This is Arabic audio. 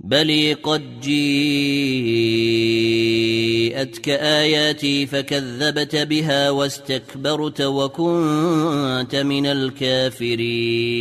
بل قد جيءتك اياتي فكذبت بها واستكبرت وكنت من الكافرين